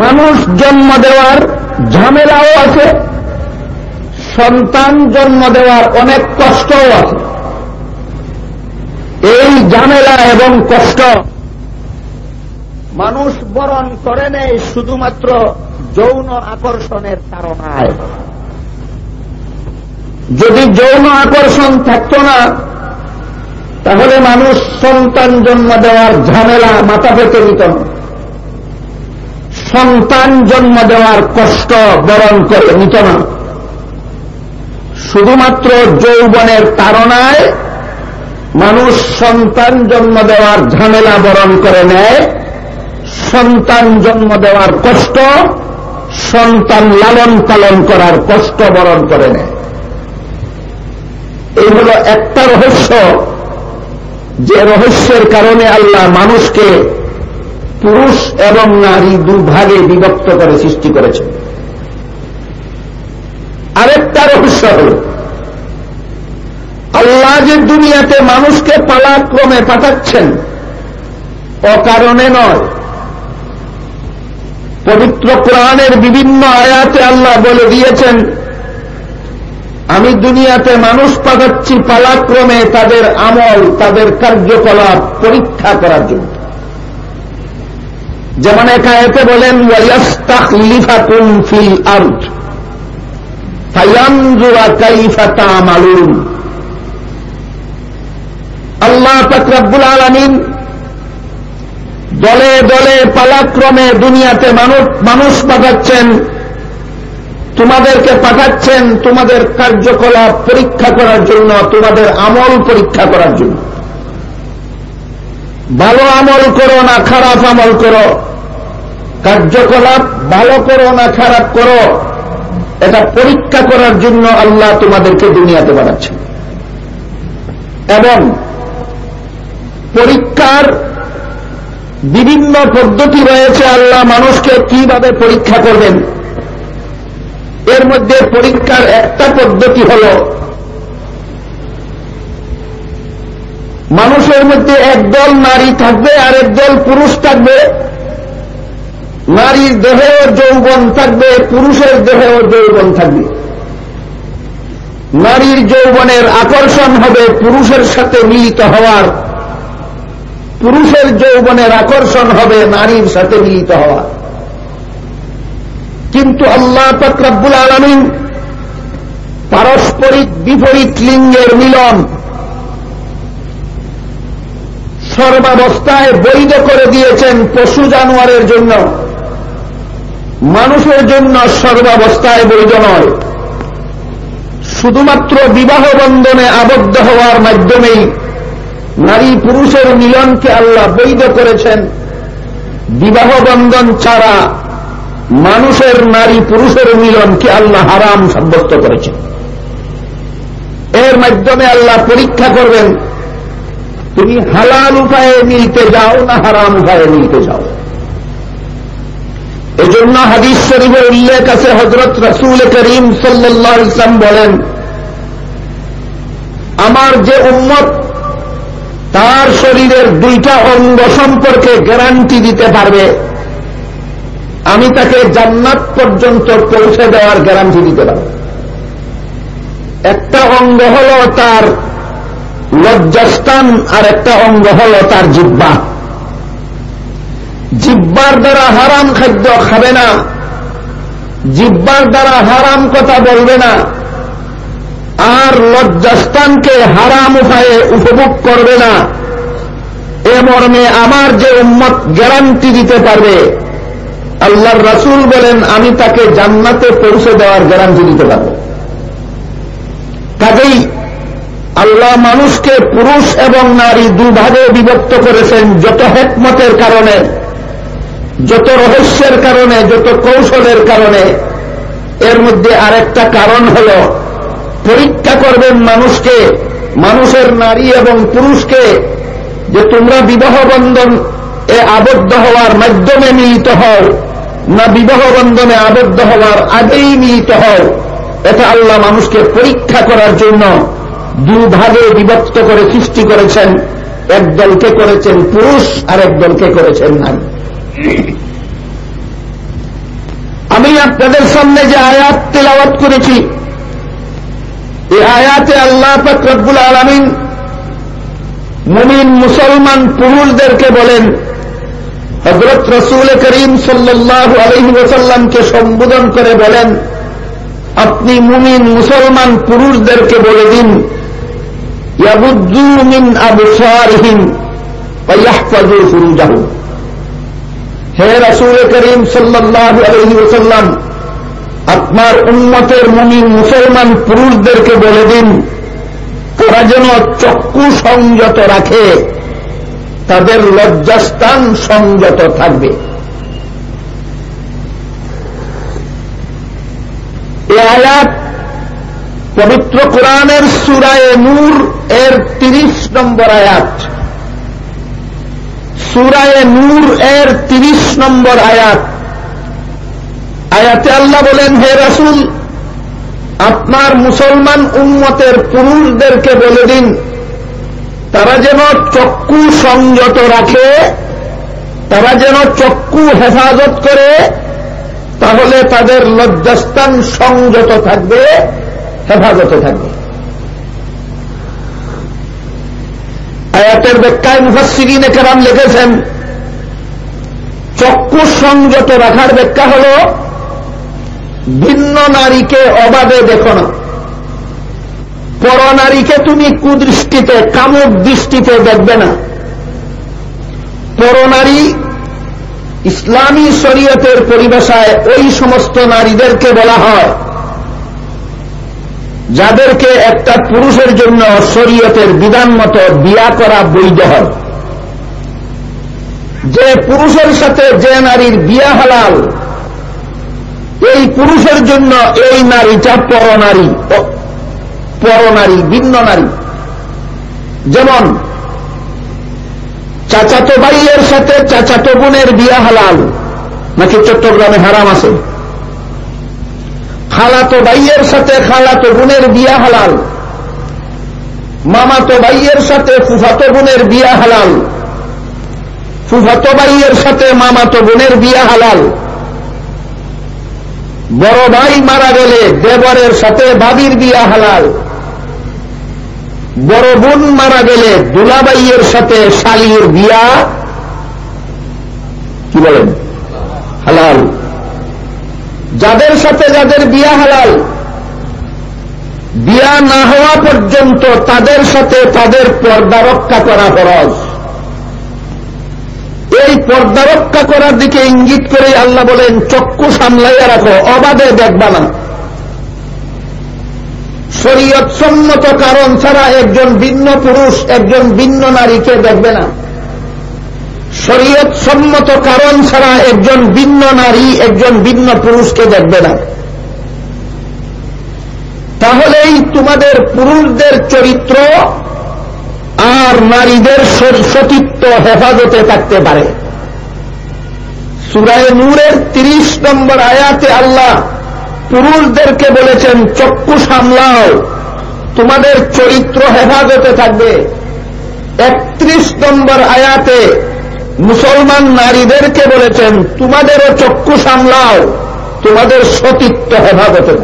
মানুষ জন্ম দেওয়ার ঝামেলাও আছে, সন্তান জন্ম দেওয়ার অনেক কষ্টও আছে। এই ঝামেলা এবং কষ্ট মানুষ বরণ করে নেয় শুধুমাত্র যৌন আকর্ষণের কারণায় যদি যৌন আকর্ষণ থাকত না, তাহলে মানুষ সন্তান জন্ম দেওয়ার ঝামেলা মাথা পেতে নিত সন্তান জন্ম দেওয়ার কষ্ট বরণ করে, নিত না। শুধুমাত্র যৌবনের তারণায় মানুষ সন্তান জন্ম দেওয়ার ঝামেলা বরণ করে নেয়, সন্তান জন্ম দেওয়ার কষ্ট, সন্তান লালন পালন করার কষ্ট বরণ করে নেয়। এই হল একটা রহস্য। যে রহস্যের কারণে আল্লাহ মানুষকে পুরুষ এবং নারী দুভাগে বিভক্ত করে সৃষ্টি করেছেন আরেকটা রহস্য হল, আল্লাহ যে দুনিয়াতে মানুষকে পালাক্রমে পাঠাচ্ছেন, অকারণে নয়। পবিত্র কোরআনের বিভিন্ন আয়াতে আল্লাহ বলে দিয়েছেন, আমি দুনিয়াতে মানুষ পাঠাচ্ছি পালাক্রমে তাদের আমল, তাদের কার্যকলাপ পরীক্ষা করার জন্য। যেমন একায়েতে বলেন ওয়াইয়াস্তাখলিফাকুম ফিল আরদ, ফায়ানজুরা আল্লাহ তাকরাব্বুল আলামিন দলে দলে পালাক্রমে দুনিয়াতে মানুষ পাঠাচ্ছেন, তোমাদেরকে পাঠাচ্ছেন, তোমাদের কার্যকলাপ পরীক্ষা করার জন্য, তোমাদের আমল পরীক্ষা করার জন্য। ভালো আমল করো না খারাপ আমল করো। কার্যকলাপ ভালো করো না খারাপ করো। এটা পরীক্ষা করার জন্য আল্লাহ তোমাদেরকে দুনিয়াতে বানাচ্ছেন এবং পরীক্ষার বিভিন্ন পদ্ধতি রয়েছে আল্লাহ মানুষকে কীভাবে পরীক্ষা করবেন। এর মধ্যে পরীক্ষার একটা পদ্ধতি হল মানুষের মধ্যে একদল নারী থাকবে আর একদল পুরুষ থাকবে। নারীর দেহেও যৌবন থাকবে, পুরুষের দেহেও যৌবন থাকবে। নারীর যৌবনের আকর্ষণ হবে পুরুষের সাথে মিলিত হওয়ার। পুরুষের যৌবনের আকর্ষণ হবে নারীর সাথে মিলিত হওয়ার। কিন্তু আল্লাহ তকরাবুল আলমিন পারস্পরিক বিপরীত লিঙ্গের মিলন সর্বাবস্থায় বৈধ করে দিয়েছেন পশু জানোয়ারের জন্য। মানুষের জন্য সর্বাবস্থায় বৈধ নয়। শুধুমাত্র বিবাহ বন্ধনে আবদ্ধ হওয়ার মাধ্যমেই নারী পুরুষের মিলনকে আল্লাহ বৈধ করেছেন। বিবাহ বন্ধন ছাড়া মানুষের নারী পুরুষের মিলনকে আল্লাহ হারাম সাব্যস্ত করেছেন। এর মাধ্যমে আল্লাহ পরীক্ষা করবেন তুমি হালাল উপায়ে মিলতে যাও না হারাম উপায়ে মিলতে যাও? এজন্য হাদিস শরীফের উল্লেখ আছে হজরত রসুল করিম সাল্লাহ ইসলাম বলেন, আমার যে উম্মত, তার শরীরের দুইটা অঙ্গ সম্পর্কে গ্যারান্টি দিতে পারবে। আমি তাকে জান্নাত পর্যন্ত পৌঁছে দেওয়ার গ্যারান্টি দিতে পারব। একটা অঙ্গ হল তার লজ্জাস্থান আর একটা অঙ্গ হল তার জিব্বা জিব্বার দ্বারা হারাম খাদ্য খাবে না। জিব্বার দ্বারা হারাম কথা বলবে না। আর লজ্জাস্থানকে হারাম উপায়ে উপভোগ করবে না। এ মর্মে আমার যে উম্মত গ্যারান্টি দিতে পারবে, আল্লাহর রাসুল বলেন, আমি তাকে জান্নাতে পৌঁছে দেওয়ার গ্যারান্টি দিতে পারব। কাজেই আল্লাহ মানুষকে পুরুষ এবং নারী দুভাগে বিভক্ত করেছেন যত হেকমতের কারণে, যত রহস্যের কারণে, যত কৌশলের কারণে। এর মধ্যে আরেকটা কারণ হল, পরীক্ষা করবেন মানুষকে, মানুষের নারী এবং পুরুষকে, যে তোমরা বিবাহ বন্ধন এ আবদ্ধ হওয়ার মাধ্যমে মিলিত হও, না বিবাহ বন্ধনে আবদ্ধ হওয়ার আগেই মিলিত হও। এটা আল্লাহ মানুষকে পরীক্ষা করার জন্য দুভাগে বিভক্ত করে সৃষ্টি করেছেন। এক দলকে করেছেন পুরুষ আর এক দলকে করেছেন নারী। আমি আপনাদের সামনে যে আয়াত তেলাওয়াত করেছি এই আয়াতে আল্লাহ ফকরবুল আলমিন মুমিন, মুসলমান, পুরুষদেরকে বলেন হজরত রসুল করিম সাল্লাহ আলহি ওসাল্লামকে সম্বোধন করে বলেন, আপনি মুমিন, মুসলমান, পুরুষদেরকে বলে দিন মিন হে রাসূল করিম ওয়াসাল্লাম, আপনার উন্মতের মুমিন মুসলমান পুরুষদেরকে বলে দিন, তারা যেন চক্ষু সংযত রাখে, তাদের লজ্জাস্থান সংযত থাকবে। এ আয়াত পবিত্র কোরআনের সুরায় নূর এর তিরিশ নম্বর আয়াত। সুরায় নূর এর তিরিশ নম্বর আয়াত। আয়াতে আল্লাহ বলেন, হে রাসুল, আপনার মুসলমান উন্মতের পুরুষদেরকে বলে দিন, তারা যেন চক্ষু সংযত রাখে, তারা যেন চক্ষু হেফাজত করে, তাহলে তাদের লজ্জাস্থান সংযত থাকবে। হেফাজতে থাকবে। আয়াতের ব্যাখ্যায় মুফাসিরিনে কেরাম লিখেছেন, চক্ষু সংযত রাখার ব্যাখ্যা হল, ভিন্ন নারীকে অবাধে দেখো না। পরনারীকে তুমি কুদৃষ্টিতে, কামুক দৃষ্টিতে দেখবে না। পরনারী ইসলামী শরীয়তের পরিভাষায় ওই সমস্ত নারীদেরকে বলা হয়। যাদেরকে একটা পুরুষের জন্য শরীয়তের বিধান মতো বিয়া করা বৈধ হয়। যে পুরুষের সাথে যে নারীর বিয়া হালাল, এই পুরুষের জন্য এই নারীটা পরনারী পরনারী, ভিন্ন নারী। যেমন, চাচাতো ভাইয়ের সাথে চাচাতো বোনের বিয়া হালাল, নাকি চট্টগ্রামে হারাম আছে? খালাতো ভাইয়ের সাথে খালাতো বোনের বিয়া হালাল। মামাতো ভাইয়ের সাথে ফুফাতো বোনের বিয়া হালাল। ফুফাতো ভাইয়ের সাথে মামাতো বোনের বিয়া হালাল। বড় ভাই মারা গেলে দেবরের সাথে বাবির বিয়া হালাল। বড় বোন মারা গেলে দুলাবাইয়ের সাথে শালির বিয়া কি বলেন? হালাল। যাদের সাথে যাদের বিয়া হালাল, বিয়া না হওয়া পর্যন্ত তাদের সাথে তাদের পর্দা রক্ষা করা ফরজ। এই পর্দা রক্ষা করার দিকে ইঙ্গিত করে আল্লাহ বলেন, চক্ষু সামলাইয়া রাখো, অবাধে দেখবা না। শরীয়ত সম্মত কারণ ছাড়া একজন ভিন্ন পুরুষ, একজন ভিন্ন নারীকে দেখবে না। শরীয়ত সম্মত কারণ ছাড়া একজন ভিন্ন নারী, একজন ভিন্ন পুরুষকে দেখবে না। তাহলেই তোমাদের পুরুষদের চরিত্র আর নারীদের সতীত্ব হেফাজতে থাকতে পারে। সুরায় নূরের তিরিশ নম্বর আয়াতে আল্লাহ পুরুষদেরকে বলেছেন, চক্ষু সামলাও, তোমাদের চরিত্র হেফাজতে থাকবে। একত্রিশ নম্বর আয়াতে মুসলমান নারীদেরকে বলেছেন, তোমাদেরও চক্ষু সামলাও, তোমাদের সতীত্ব হেফাজতে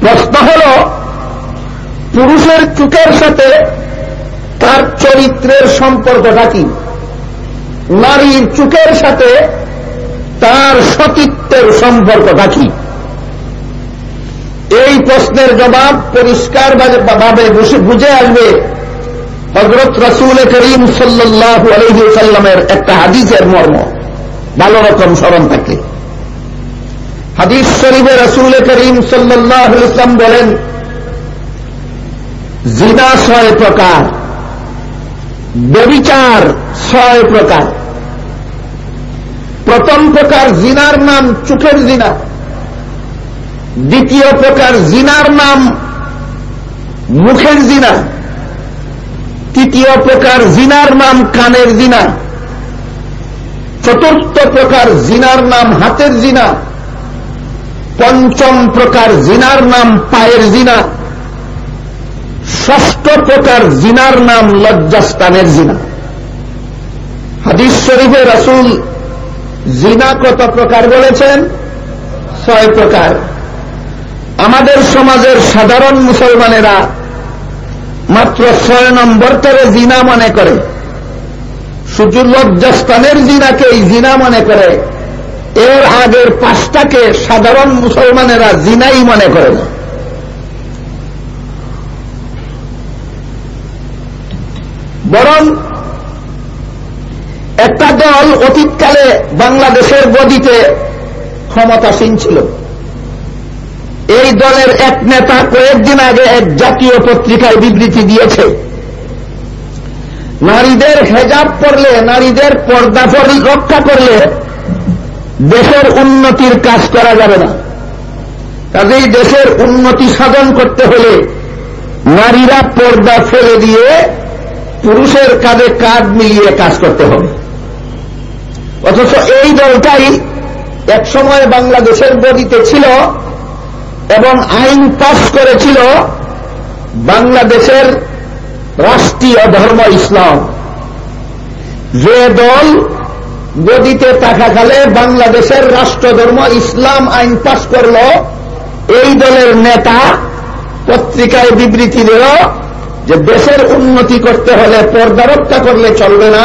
প্রশ্ন হল, পুরুষের চুকের সাথে তার চরিত্রের সম্পর্কটা কি? নারীর চুকের সাথে তার সতীত্বের সম্পর্কটা কি? এই প্রশ্নের জবাব পরিষ্কার বুঝে আসবে হজরত রসুল করিম সাল্লাহ সাল্লামের একটা হাদিসের মর্ম। ভালো রকম স্মরণ থাকে। হাদিস শরীফে রসুল করিম সাল্লাহ ইসলাম বলেন, জিনা ছয় প্রকার, ব্যবিচার ছয় প্রকার। প্রথম প্রকার জিনার নাম চোখের জিনা। দ্বিতীয় প্রকার জিনার নাম মুখের জিনা। তৃতীয় প্রকার জিনার নাম কানের জিনা। চতুর্থ প্রকার জিনার নাম হাতের জিনা। পঞ্চম প্রকার জিনার নাম পায়ের জিনা। ষষ্ঠ প্রকার জিনার নাম লজ্জাস্তানের জিনা। হাদিস শরীফে রাসুল জিনা কত প্রকার বলেছেন? ছয় প্রকার। আমাদের সমাজের সাধারণ মুসলমানেরা মাত্র ছয় নম্বর তরে জিনা মনে করে। শুধু লজ্জাস্থানের জিনাকেই জিনা মনে করে। এর আগের পাঁচটাকে সাধারণ মুসলমানেরা জিনাই মনে করে না। বরং একটা দল অতীতকালে বাংলাদেশের গদিতে ক্ষমতাসীন ছিল। এই দলের এক নেতা কয়েকদিন আগে এক জাতীয় পত্রিকায় বিবৃতি দিয়েছে। নারীদের হেজাব করলে নারীদের পর্দা রক্ষা করলে দেশের উন্নতির কাজ করা যাবে না। কাজেই দেশের উন্নতি সাধন করতে হলে নারীরা পর্দা ফেলে দিয়ে পুরুষের কাজে কাঁধ মিলিয়ে কাজ করতে হবে। অথচ এই দলটাই একসময় বাংলাদেশের গদিতে ছিল এবং আইন পাশ করেছিল বাংলাদেশের রাষ্ট্রীয় ধর্ম ইসলাম। যে দল গদিতে থাকাকালে বাংলাদেশের রাষ্ট্রধর্ম ইসলাম আইন পাশ করল, এই দলের নেতা পত্রিকায় বিবৃতি দিল যে দেশের উন্নতি করতে হলে পর্দা করলে চলবে না,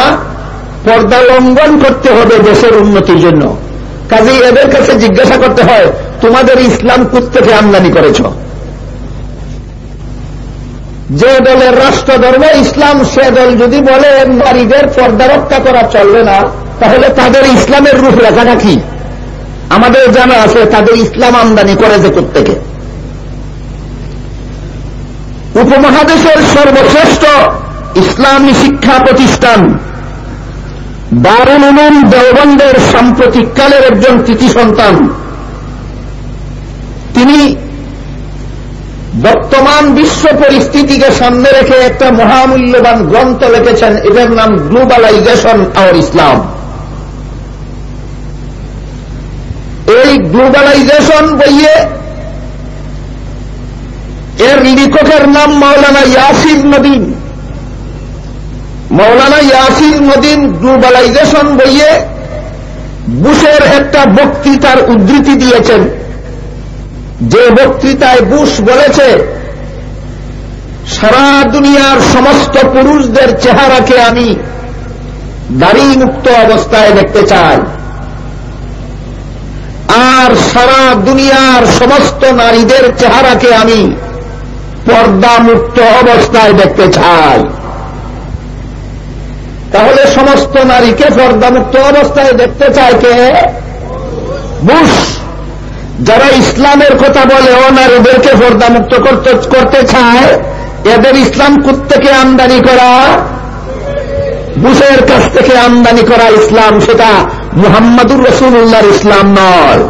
পর্দা লঙ্ঘন করতে হবে দেশের উন্নতির জন্য। কাজেই এদের কাছে জিজ্ঞাসা করতে হয় তোমাদের ইসলাম থেকে আমদানি করেছ। যে দলের রাষ্ট্রধর্ম ইসলাম, সে দল যদি বলে নারীদের পর্দা রক্ষা করা চলবে না, তাহলে তাদের ইসলামের রূপরেখাটা কি? আমাদের জানা আছে, তাদের ইসলাম আমদানি করে যে প্রত্যেকে উপমহাদেশের সর্বশ্রেষ্ঠ ইসলামী শিক্ষা প্রতিষ্ঠান দারুল উলুম দেওবন্দের সাম্প্রতিককালের একজন কৃতি সন্তান। তিনি বর্তমান বিশ্ব পরিস্থিতিকে সামনে রেখে একটা মহামূল্যবান গ্রন্থ লিখেছেন, এটার নাম গ্লোবালাইজেশন আওয়ার ইসলাম। এই গ্লোবালাইজেশন বইয়ে এর লেখকের নাম মাওলানা ইয়াসির নদীন মৌলানা ইয়াসির নদীন গ্লোবালাইজেশন বইয়ে বুশের একটা বক্তৃতার উদ্ধৃতি দিয়েছেন। যে বক্তৃতায় বুশ বলেছে, সারা দুনিয়ার সমস্ত পুরুষদের চেহারাকে আমি দাড়ি মুক্ত অবস্থায় দেখতে চাই। আর সারা দুনিয়ার সমস্ত নারীদের চেহারাকে আমি পর্দা মুক্ত অবস্থায় দেখতে চাই। তাহলে সমস্ত নারীকে পর্দামুক্ত অবস্থায় দেখতে চায় কে? বুশ। যারা ইসলামের কথা বলে ও নারীদেরকে পর্দামুক্ত করতে চায়, এদের ইসলাম থেকে আমদানি করা? বুশের কাছ থেকে আমদানি করা ইসলাম, সেটা মুহাম্মাদুর রসুল্লাহর ইসলাম নয়।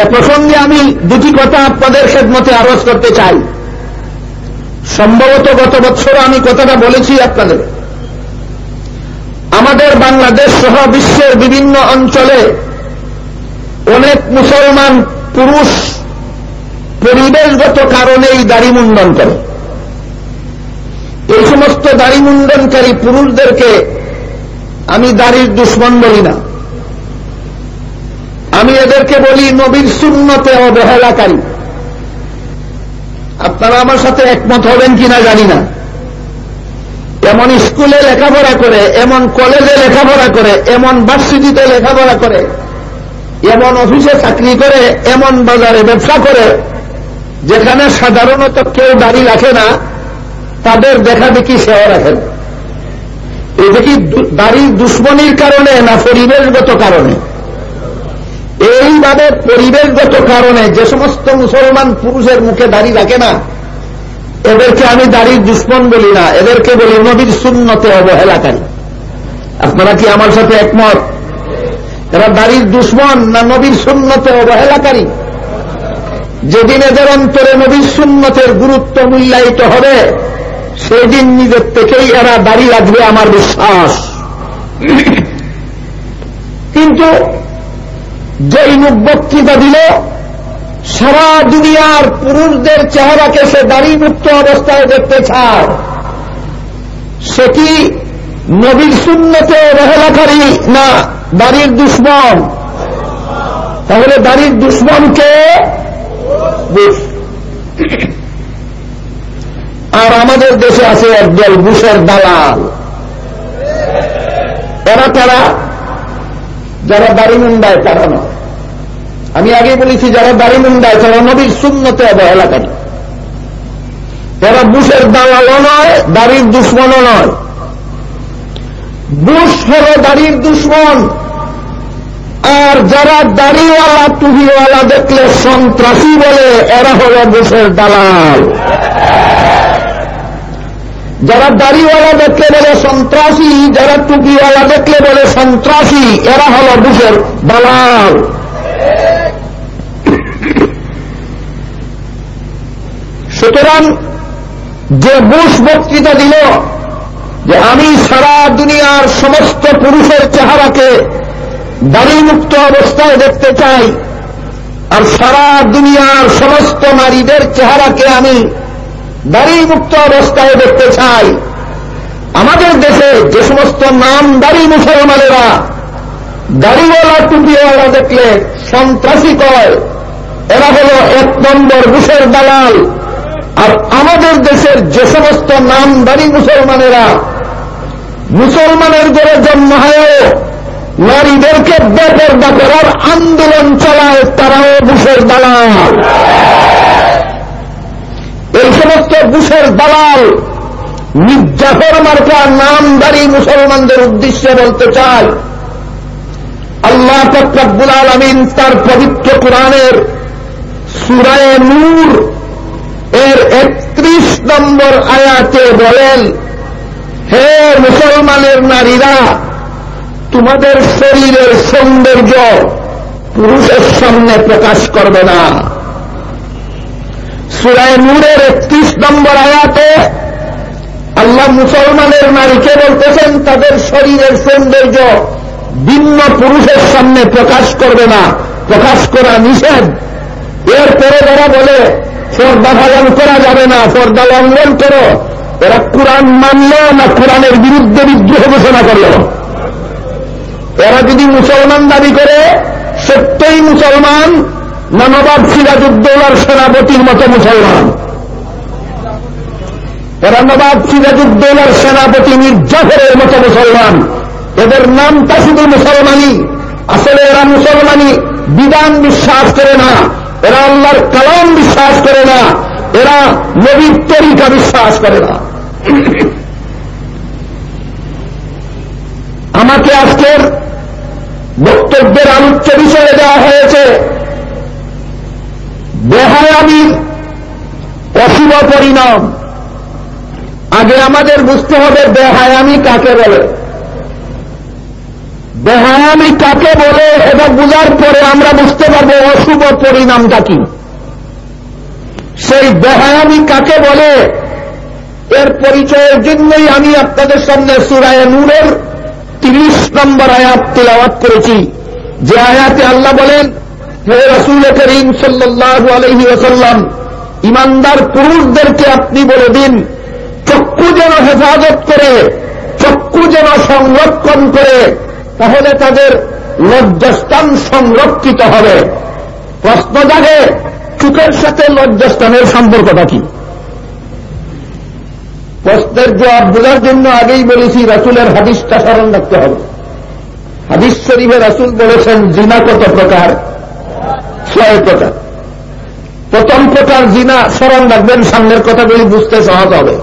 এ প্রসঙ্গে আমি দুটি কথা আপনাদের খেদমতে আরোজ করতে চাই। সম্ভবত গত বছর আমি কথাটা বলেছি আপনাদের। আমাদের বাংলাদেশ সহ বিশ্বের বিভিন্ন অঞ্চলে অনেক মুসলমান পুরুষ পরিবেশগত কারণেই দাড়ি মুন্ডন করে। এই সমস্ত দাড়ি মুন্ডনকারী পুরুষদেরকে আমি দাড়ির দুশ্মন বলি না। আমি এদেরকে বলি নবীর শূন্যতে অবহেলাকারী। আপনারা আমার সাথে একমত হবেন কিনা জানি না। এমন স্কুলে লেখাপড়া করে, এমন কলেজে লেখাপড়া করে, এমন ভার্সিটিতে লেখাপড়া করে, এমন অফিসে চাকরি করে, এমন বাজারে ব্যবসা করে, যেখানে সাধারণত কেউ দাড়ি রাখে না, তাদের দেখা দেখি সেও রাখেন। এই দেখি দাড়ির দুশ্মনির কারণে না পরিবেশগত কারণে? এইভাবে পরিবেশগত কারণে যে সমস্ত মুসলমান পুরুষের মুখে দাড়ি রাখে না এদেরকে আমি দাড়ির দুশ্মন বলি না, এদেরকে বলি নবীর শূন্যতে অবহেলাকারী। আপনারা কি আমার সাথে একমত? এরা দাড়ির দুশ্মন না নবীর শূন্যতে অবহেলাকারী? যেদিন এদের অন্তরে নবীর শূন্যতের গুরুত্ব মূল্যায়িত হবে, সেদিন নিজের থেকেই এরা দাড়ি রাখবে আমার বিশ্বাস। কিন্তু যেই মুখ বক্তৃতা দিল সারা দুনিয়ার পুরুষদের চেহারাকে সে দাড়ি মুক্ত অবস্থায় দেখতে চায়। সেটি নবীর শূন্যতে অবহেলাকারী না, দাড়ির দুশ্মন। তাহলে দাড়ির দুশ্মনকে আর আমাদের দেশে আছে একদল বুশের দালাল। এরা তারা যারা দাড়ি মুন্ডায় তারা নয় আমি আগে বলেছি, যারা দাড়ি মুন্ডায় তারা নবীর শূন্যতে অবহেলাকারী। এরা বুশের দালালও নয়, দাড়ির দুশ্মনও নয়। বুশ হল দাড়ির দুশ্মন। আর যারা দাড়িওয়ালা টুহিওয়ালা দেখলে সন্ত্রাসী বলে, এরা হল বুশের দালাল। যারা দাড়িওয়ালা দেখলে বলে সন্ত্রাসী, যারা টুপিওয়ালা দেখলে বলে সন্ত্রাসী, এরা হল বুশের দালাল। সুতরাং যে বুশ বক্তৃতা দিল যে আমি সারা দুনিয়ার সমস্ত পুরুষের চেহারাকে দাড়িমুক্ত অবস্থায় দেখতে চাই, আর সারা দুনিয়ার সমস্ত নারীদের চেহারাকে আমি দাড়িমুক্ত অবস্থায় দেখতে চাই। আমাদের দেশে যে সমস্ত নাম নামদারি মুসলমানেরা দাড়িওয়ালা টুপিওয়ালা দেখলে সন্ত্রাসী কয়। এরা হল এক নম্বর বুশের দালাল। আর আমাদের দেশের যে সমস্ত নামদারি মুসলমানেরা, মুসলমানের ঘরে জন্ম হয় নারীদেরকে বেপর্দা করার আন্দোলন চালায়, তারাও বুশের দালাল। এই সমস্ত বুশের দালাল মির্জাফর মার্কা নামদারি মুসলমানদের উদ্দেশ্যে বলতে চায় আল্লাহ তকরাবুল আলমিন তার পবিত্র কোরআনের সুরায় নূর এর একত্রিশ নম্বর আয়াতে বলেন, হে মুসলমানের নারীরা, তোমাদের শরীরের সৌন্দর্য পুরুষের সামনে প্রকাশ করবে না। সুরায় নূরের একত্রিশ নম্বর আয়াতে আল্লাহ মুসলমানের নারীকে বলতেছেন, তাদের শরীরের সৌন্দর্য ভিন্ন পুরুষের সামনে প্রকাশ করবে না। প্রকাশ করা নিষেধ। এরপরে যারা বলে পর্দা পালন করা যাবে না পর্দা লঙ্ঘন করো। এরা কোরআন মানল না কোরআনের বিরুদ্ধে বিদ্রোহ ঘোষণা করল? এরা যদি মুসলমান দাবি করে, সত্যই মুসলমান না নবাব সিরাজুদ্দৌলার সেনাপতির মতো মুসলমান? এরা নবাব সিরাজুদ্দৌলার সেনাপতি মির্জাফরের মতো মুসলমান? এদের নামটা শুধু মুসলমানই, আসলে এরা মুসলমানই, বিধান বিশ্বাস করে না। এরা আল্লাহর কালাম বিশ্বাস করে না। এরা নবীর তরিকা বিশ্বাস করে না। আমাকে আজকের বক্তব্যের আলোচ্য বিষয়ে দেওয়া হয়েছে, বেহায়ামি অশুভ পরিণাম। আগে আমাদের বুঝতে হবে বেহায়ামি কাকে বলে। বেহায়ামি কাকে বলে এটা বুঝার পরে আমরা বুঝতে পারব অশুভ পরিণামটা কি। সেই বেহায়ামি কাকে বলে, এর পরিচয়ের জন্যই আমি আপনাদের সামনে সুরায় নূরের তিরিশ নম্বর আয়াত তিলাওয়াত করেছি। যে আয়াতে আল্লাহ বলেন, হে রসুল করিম সাল্লাহ আলহি ওসাল্লাম ইমানদার পুরুষদেরকে আপনি বলে দিন, চক্ষু যেন হেফাজত করে, চক্ষু যেন সংরক্ষণ করে তাহলে তাদের লজ্জাস্থান সংরক্ষিত হবে। প্রশ্ন জাগে, চুকের সাথে লজ্জাস্থানের সম্পর্কটা কি? প্রশ্নের জবাব বোঝার জন্য আগেই বলেছি, রাসুলের হাদিসটা স্মরণ রাখতে হবে। হাদিস শরীফে রাসুল বলেছেন, জিনা কত প্রকার? ছয় প্রকার। প্রথম প্রকার জিনা, স্মরণ রাখবেন, সামনের কথাগুলি বুঝতে সহজ হবে।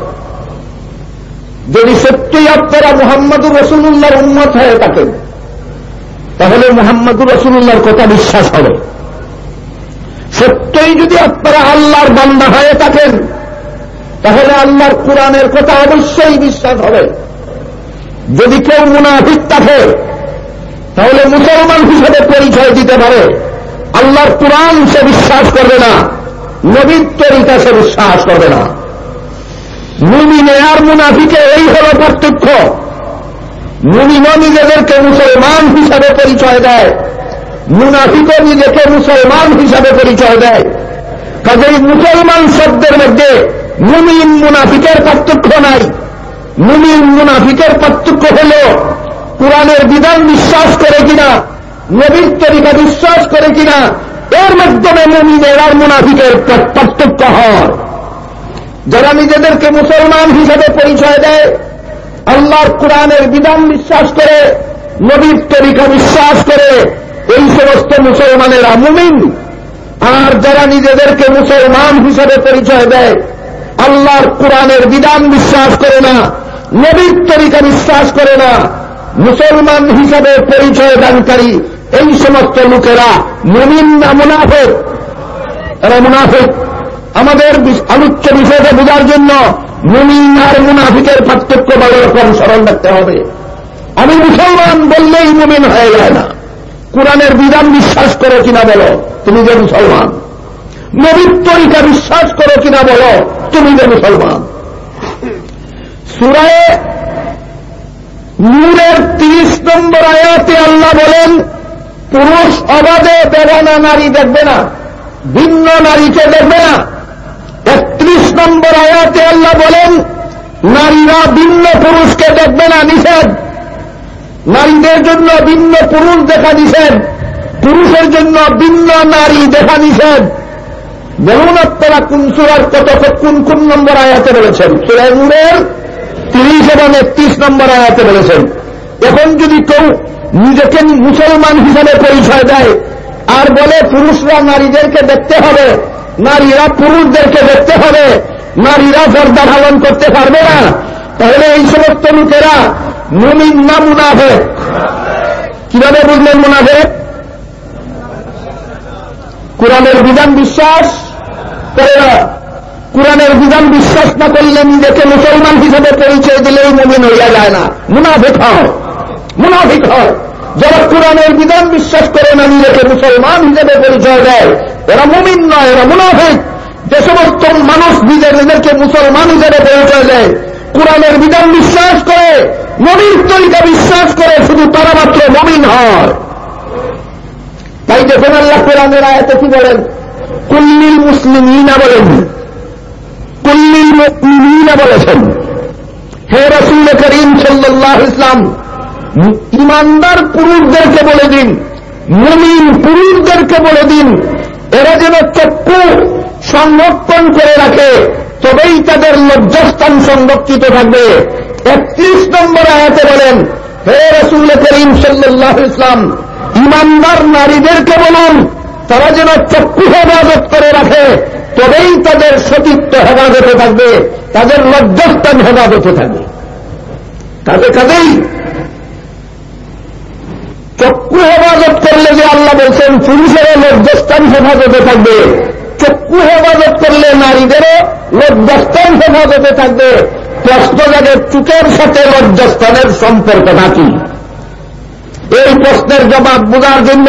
যদি সত্যিই আপনারা মোহাম্মদুর রসুল্লাহর উন্মত হয়ে থাকেন তাহলে মোহাম্মদুর রসুল্লাহর কথা বিশ্বাস হবে। সত্যই যদি আপনারা আল্লাহর বান্দা হয়ে থাকেন, তাহলে আল্লাহর কোরআনের কথা অবশ্যই বিশ্বাস হবে। যদি কেউ মুনাফিক থাকে, তাহলে মুসলমান হিসেবে পরিচয় দিতে পারে। আল্লাহর কোরআন সে বিশ্বাস করবে না, নবীর তরিকা সে বিশ্বাস করবে না। মুমিনে আর মুনাফিকে এই হল পার্থক্য। মুমিনও নিজেদেরকে মুসলমান হিসাবে পরিচয় দেয়। মুনাফিকও নিজেকে মুসলমান হিসাবে পরিচয় দেয়। কাজেই মুসলমান শব্দের মধ্যে মুমিন মুনাফিকের পার্থক্য নাই। মুমিন মুনাফিকের পার্থক্য পার্থক্য হল, কোরআনের বিধান বিশ্বাস করে কিনা, নবীর তরিকা বিশ্বাস করে কিনা, এর মাধ্যমে মুমিনের আর মুনাফিকের পার্থক্য হয়। যারা নিজেদেরকে মুসলমান হিসেবে পরিচয় দেয় আল্লাহর কোরআনের বিধান বিশ্বাস করে, নবীর তরিকা বিশ্বাস করে, এই সমস্ত মুসলমানেরা মুমিন। আর যারা নিজেদেরকে মুসলমান হিসেবে পরিচয় দেয়, আল্লাহর কোরআনের বিধান বিশ্বাস করে না, নবীর তরিকা বিশ্বাস করে না, মুসলমান হিসাবে পরিচয় দানকারী এই সমস্ত লোকেরা মুমিন না মুনাফেক? এরা মুনাফেক। আমাদের আলোচ্য বিষয়টা বোঝার জন্য মুমিন আর মুনাফিকের পার্থক্য বড় রকম স্মরণ রাখতে হবে। আমি মুসলমান বললেই মুমিন হয়ে যায় না। কোরআনের বিধান বিশ্বাস করো কিনা বলো, তুমি যে মুসলমান। নবীর তরিকা বিশ্বাস করো কিনা বলো, তুমি যে মুসলমান। সুরায় নূরের তিরিশ নম্বর আয়াতে আল্লাহ বলেন, পুরুষ অবাধে বেগানা নারী দেখবে না, ভিন্ন নারীকে দেখবে না। নম্বর আয়াতে আল্লাহ বলেন, নারীরা ভিন্ন পুরুষকে দেখবে না নিষেধ। নারীদের জন্য ভিন্ন পুরুষ দেখা নিষেধ। পুরুষের জন্য ভিন্ন নারী দেখা নিষেধ। বলুন আপনারা কোন সুরার কত কোন কোন নম্বর আয়াতে বলেছেন? সুরাইনুরের তিরিশ এবং একত্রিশ নম্বর আয়াতে বলেছেন। এখন যদি কেউ নিজেকে মুসলমান হিসাবে পরিচয় দেয় আর বলে পুরুষরা নারীদেরকে দেখতে হবে। নারীরা পুরুষদেরকে দেখতে হবে। নারীরা পর্দা ধারণ করতে পারবে না। তাহলে এই সমস্ত লোকেরা মুমিন না মুনাফে কীভাবে বুঝলেন মুনাফে কোরআনের বিধান বিশ্বাস করে না। কোরআনের বিধান বিশ্বাস না করলে নিজেকে মুসলমান হিসেবে পরিচয় দিলেই মুমিন হইয়া যায় না। মুনাফিক হয়। মুনাফিক হয়। যারা কোরআনের বিধান বিশ্বাস করে না, নিজেকে মুসলমান হিসেবে পরিচয় দেয়। এরা মুমিন নয় এরা মুনাফিক। যে সমস্ত মানুষ নিজের নিজেকে মুসলমান হিসেবে পরিচয় দেয়, কোরআনের বিধান বিশ্বাস করে, নবীর তরিকা বিশ্বাস করে, শুধু তারা মাত্র মমিন হয়। তাই দেখুন আল্লাহ কোরআনের আয়তে কি বলেন? কুল্লিল মুসলিমিনা বলেন। কুল্লিল মুসলিমিনা বলেছেন। হে রসুল করিম সাল্লাহ ইসলাম ইমানদার পুরুষদেরকে বলে দিন, মুমিন পুরুষদেরকে বলে দিন। এরা যেন চক্ষু সংরক্ষণ করে রাখে, তবেই তাদের লজ্জাস্থান সংরক্ষিত থাকবে। একত্রিশ নম্বর আয়াতে বলেন, হে রসুল করিম সাল্লাহ ইসলাম ইমানদার নারীদেরকে বলুন, তারা যেন চক্ষু হেফাজত করে রাখে, তবেই তাদের সতীত্ব হেফাজতে থাকবে, তাদের লজ্জাস্থান হেফাজতে থাকবে। কাজে কাজেই চক্ষু হেফাজত করলে যে আল্লাহ বলছেন, পুরুষেরও লজ্জাস্থান হেফাজতে থাকবে। চক্ষু হেফাজত করলে নারীদেরও লজ্জাস্থান হেফাজতে থাকবে। প্রশ্ন জাগে চুকের সাথে লজ্জাস্থানের সম্পর্কটা কি এই প্রশ্নের জবাব বোঝার জন্য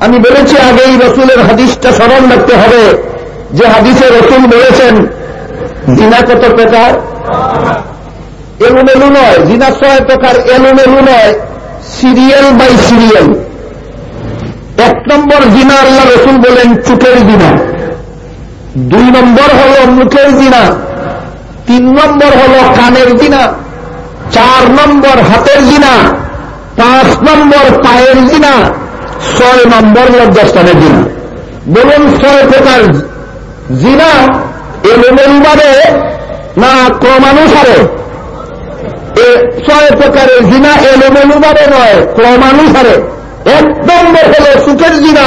আমি বলেছি আগেই রসুলের হাদিসটা স্মরণ রাখতে হবে। যে হাদিসে রসুল বলেছেন, জিনা কত প্রকার? এলুমেলু নয়। জিনা ছয় প্রকার এলুমেলু নয়। Serial by serial. এক নম্বর জিনা আল্লাহ রসুল বলেন চুকের জিনা। দুই নম্বর হল মুখের জিনা। তিন নম্বর হল কানের জিনা। চার নম্বর হাতের জিনা। পাঁচ নম্বর পায়ের জিনা। ছয় নম্বর লজ্জাস্থানের জিনা। বলুন, ছয় প্রকার জিনা এলোমেলভাবে না ক্রমানুসারে ছয় প্রকারের জিনা এলোমেলুভাবে নয়, ক্রমানুসারে। এক নম্বর হল সুখের জিনা,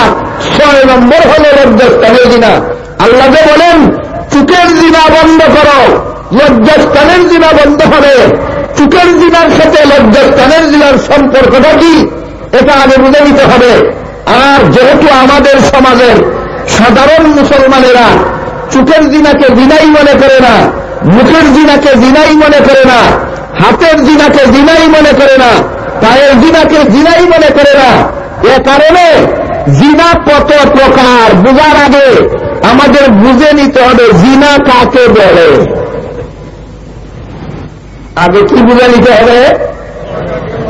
ছয় নম্বর হল লজ্জাস্থানের জিনা। আল্লাহ বলেন চুকের জিনা বন্ধ করো, লজ্জাস্থানের জিনা বন্ধ হবে। চুকের জিনার সাথে লজ্জাস্থানের জিনার সম্পর্কটা কি? এটা আগে বুঝে নিতে হবে। আর যেহেতু আমাদের সমাজের সাধারণ মুসলমানেরা চুকের জিনাকে জিনাই মনে করে না, মুখের জিনাকে জিনাই মনে করে না হাতের জিনাকে জিনাই মনে করে না, পায়ের জিনাকে জিনাই মনে করে না। এ কারণে জিনা কত প্রকার, বুঝার আগে আমাদের বুঝে নিতে হবে জিনা কাকে বলে। আগে কি বুঝে নিতে হবে?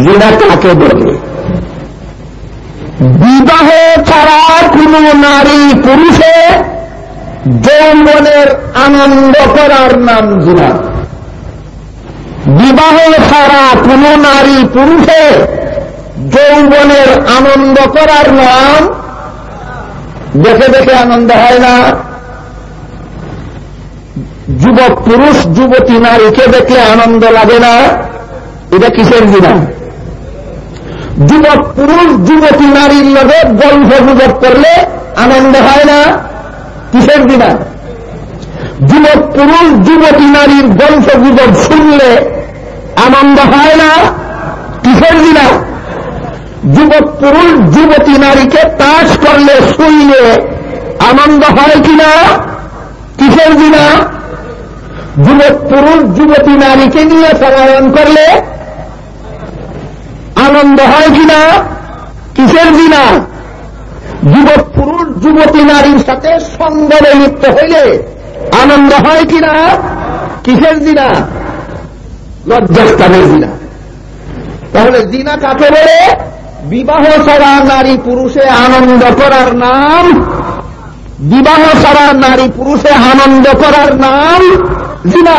জিনা কাকে বলে? বিবাহ ছাড়া কোন নারী পুরুষে যৌবনের আনন্দ করার নাম জিনা। বিবাহ ছাড়া কোন নারী পুরুষে যৌবনের আনন্দ করার নাম দেখে দেখে আনন্দ হয় না। যুবক পুরুষ, যুবতী নারীকে দেখলে আনন্দ লাগে না। এটা কিসের দিনা যুবক পুরুষ, যুবতী নারীর লগে গল্প গুজব করলে আনন্দ হয় না। কিসের দিনা যুবক পুরুষ যুবতী নারীর গল্প গুজব শুনলে আনন্দ হয় না, কিসের দিনা যুবক পুরুষ যুবতী নারীকে তাস করলে শুনলে আনন্দ হয় কিনা? কিসের দিনা যুবক পুরুষ যুবতী নারীকে নিয়ে পলায়ন করলে আনন্দ হয় কিনা? কিসের দিনা যুবক পুরুষ যুবতী নারীর সাথে সঙ্গমে লিপ্ত হইলে আনন্দ হয় কিনা? কিসের দিনা? লজ্জাস্থানের দিনা। তাহলে দিনা কাকে বলে? বিবাহ ছাড়া নারী পুরুষে আনন্দ করার নাম। বিবাহ ছাড়া নারী পুরুষে আনন্দ করার নাম জিনা।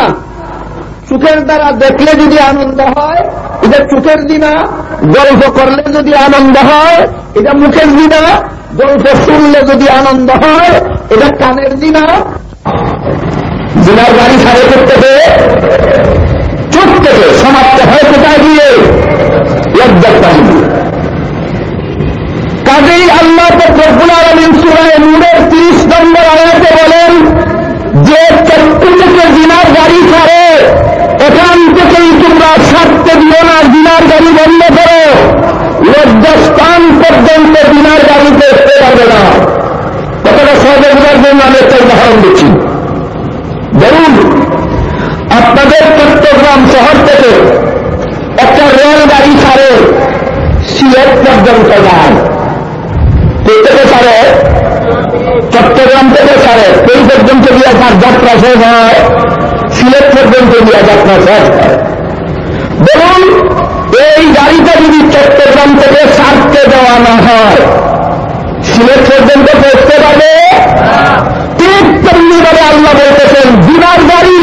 চোখের দ্বারা দেখলে যদি আনন্দ হয়, এটা চোখের দিনা। গল্প করলে যদি আনন্দ হয়, এটা মুখের দিনা। গল্প শুনলে যদি আনন্দ হয়, এটা কানের দিনা। জিনার গাড়ি সাড়ে করতে চোখ থেকে সমাপ্ত হয় কোথায় গিয়ে? লজ্জার পানি কাজেই আল্লাহ রব্বুল আলমিন সুরায় নূরের তিরিশ নম্বর আয়াতে বলেন, যে চক্ষু জিনার গাড়ি ছাড়ে, এখান থেকেই তোমরা ছাড়তে দিও না, জিনার গাড়ি বন্ধ করো। লজ্জাস্থান পর্যন্ত দিনার গাড়িতে আসতে পারবে না। কতটা সহজে বোঝার জন্য আমি একটা উদাহরণ দিচ্ছি ধরুন আপনাদের চট্টগ্রাম শহর থেকে একটা রেল গাড়ি ছাড়ে সিলেট পর্যন্ত যায়। থেকে ছাড়ে? চট্টগ্রাম থেকে ছাড়ে। এই পর্যন্ত দিয়ে তার যাত্রা শেষ হয়। সিলেট পর্যন্ত দিয়ে যাত্রা শেষ হয়। বলুন, এই গাড়িটা যদি চট্টগ্রাম থেকে সারতে দেওয়া না হয়, সিলেট পর্যন্ত পৌঁছতে পারবে? ঠিক তেমনিভাবে আল্লাহ বলতেছেন, বিমার গাড়ি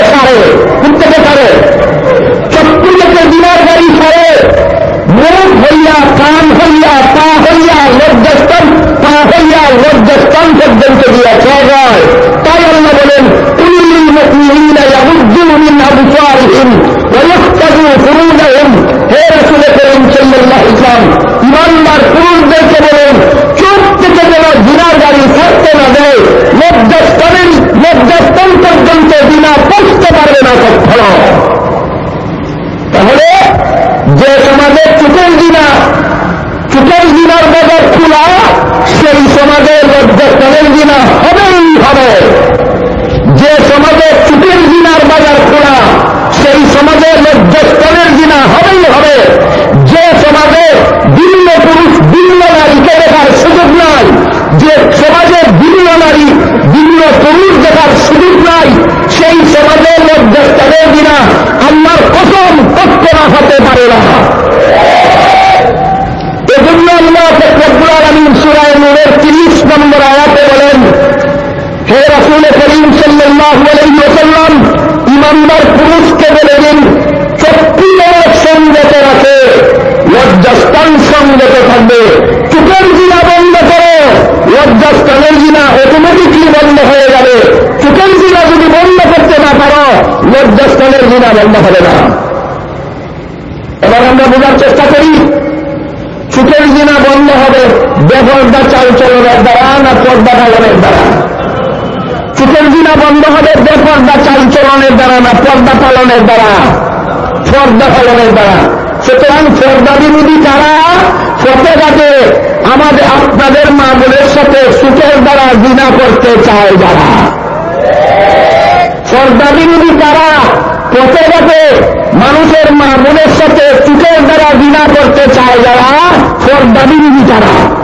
চক্কি থেকে সারে কোন থেকে সারে চক্কি থেকে বিমার গাড়ি সারে মুখ হইয়া কান হইয়া পা হইয়া লজ্জাস্থান পা হইয়া লজ্জাস্থান পর্যন্ত দিয়া হয় তাই আল্লাহ বলেন কুল্লিল মুসলিমিনা ইয়াগুদ্দু মিন আবসারিহিম ওয়া ইয়াহতাজু ফুরুজাহুম হে রাসূল করিম সাল্লাল্লাহু আলাইহি ওয়াসাল্লাম ইমানদার পুরুষদেরকে বলেন চোখ থেকে যেন জিনার গাড়ি ছাড়তে না দেয় লজ্জাস্থানের লজ্জাস্থান পর্যন্ত বিনা পৌঁছতে কখনো তাহলে যে সমাজে চুকের দিনা চুকের দিনার বাজার খোলা, সেই সমাজে লজ্জাস্থানের দিনা হবেই হবে যে সমাজে চুকের দিনার বাজার খোলা, সেই সমাজে লজ্জাস্থানের দিনা হবেই হবে। যে সমাজে ভিন্ন পুরুষ, ভিন্ন নারীকে দেখার সুযোগ নাই, যে সমাজে ভিন্ন নারী, ভিন্ন পুরুষ দেখার সুযোগ নাই লজ্জাস্থানের দিনা আল্লাহর কসম কখনো হতে পারে না। এজন্য আল্লাহ ফকরুল আলমিন সুরায় নূরের তিরিশ নম্বর আয়াতে বলেন, হে রাসুল করিম আলাইহি ওয়াসাল্লাম, ইমানদার পুরুষকে বলে দিন চক্ষুর সংযত রাখে, লজ্জাস্থান সংযত থাকবে। চুকের জিনা বন্ধ করো, লজ্জাস্থানের জিনা অটোমেটিকলি বন্ধ হয়ে যাবে চুকের জিনা যদি বন্ধ করতে না পারো লজ্জাস্থানের জিনা বন্ধ হবে না। এবার আমরা বোঝার চেষ্টা করি চুকের জিনা বন্ধ হবে বেপর্দা চাল চলনের দ্বারা না পর্দা পালনের দ্বারা? চুকের জিনা বন্ধ হবে বেপর্দা চাল চলনের দ্বারা না পর্দা পালনের দ্বারা? পর্দা পালনের দ্বারা। সুতরাং পর্দা বিরোধী পথে ঘাটে আমাদের, আপনাদের মা বোনের সাথে সুখের দ্বারা জিনা করতে চায় যারা। পর্দা বিরোধী তারা পথে ঘাটে মানুষের মা বোনের সাথে চুকের দ্বারা বিনা করতে চায় যারা? পর্দা বিরোধী তারা